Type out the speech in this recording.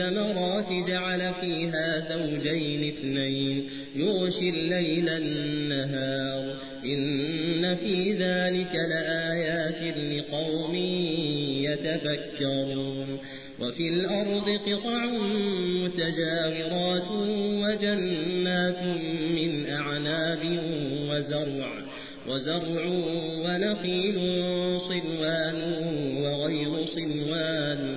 الثمرات جعل فيها زوجين اثنين يغشي الليل النهار. إن في ذلك لآيات لقوم يتفكرون. وفي الأرض قطع متجاورات وجنات من أعناب وزرع وزرع ونخيل صنوان وغير صنوان.